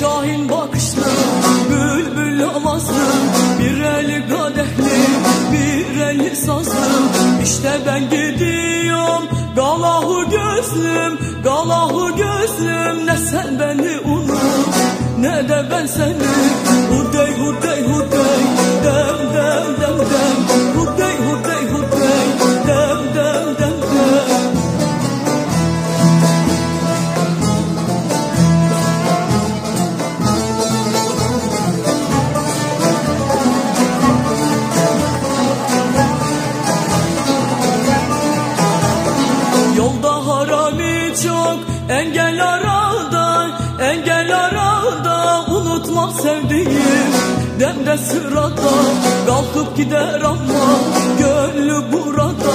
Şahin bakışlı bülbül avazlı Bir eli kadehli bir eli sazlı İşte ben gidiyorum galahu gözlüm Galahu gözlüm. Ne sen beni unut Ne de ben seni. Hudey hudey arada Engel arada unutmam sevdiğim Demde sırada. Kalkıp gider ama Gönlü burada.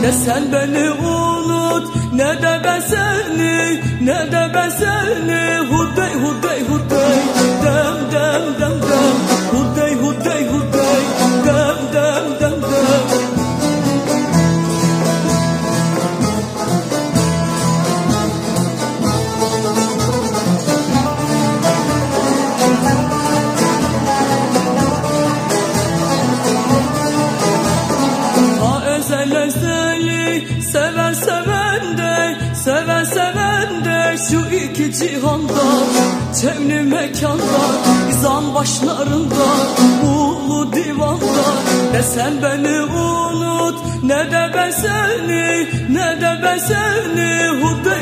Ne sen beni unut ne de ben seni Ne de ben seni. Hudey hudey hudey Dem dem dem ezel ezeli seven seven de Seven seven de. Şu iki cihanda Cemli mekanda izan başlarında Ulu divanda. Ne sen beni unut ne de ben seni Ne de ben seni. Hudey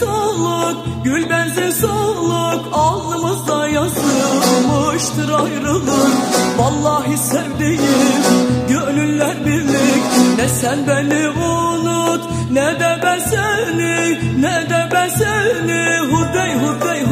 Soluk Gül benzin soluk Alnımızda yazılmıştır ayrılık. Vallahi sevdiğim Gönüller birlik. Ne sen beni unut Ne de ben seni Ne de ben seni. Hudey hudey